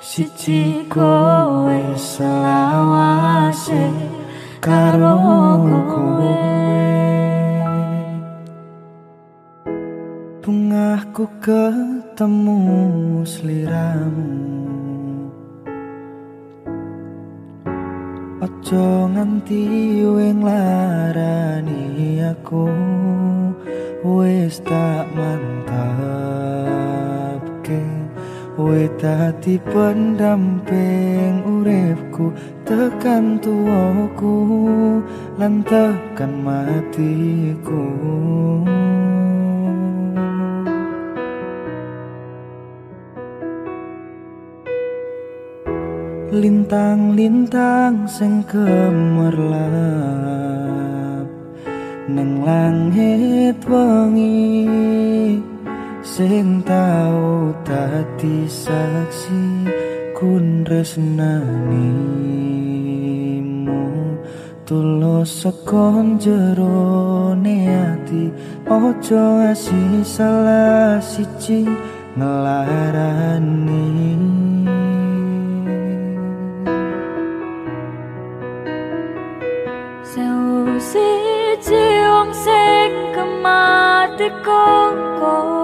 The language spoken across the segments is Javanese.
siji kowe selawase karo kowe. Bungahku ketemu seliramu. Ojo nganti weng larani aku Wis tak Wis tadi pendamping uripku Tekan tuaku Lan tekan matiku. Lintang-lintang sing kemerlap neng langit wengi sing tau dadi saksi kun resnani tulus sekon jero ati ojo asih salah siji ngelarani siji wong sing kemati kowe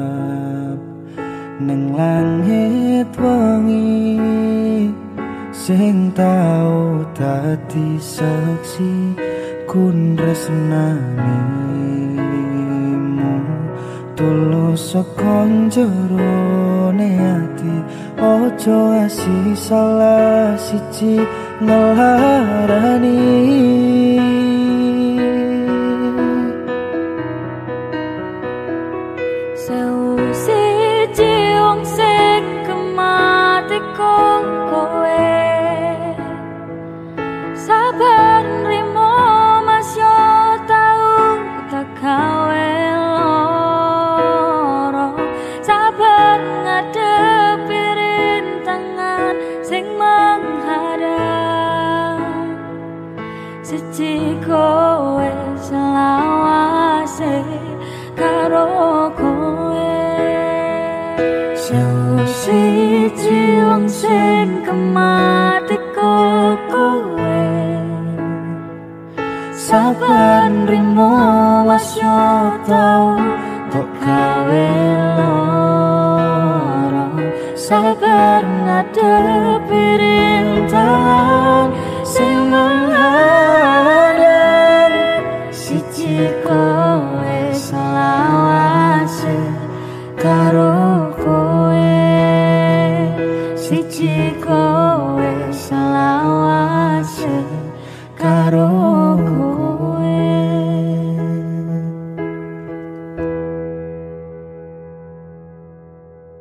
neng langit wengi sing tau dadi saksi kun resnani tulus sekon jero ati ojo asih salah siji ngelarani siji kowe selawase karo kowe siji wong sing kemati kowe saban rimo wasyo tau tok gawe loro. Sabar ngadepi rintangan sing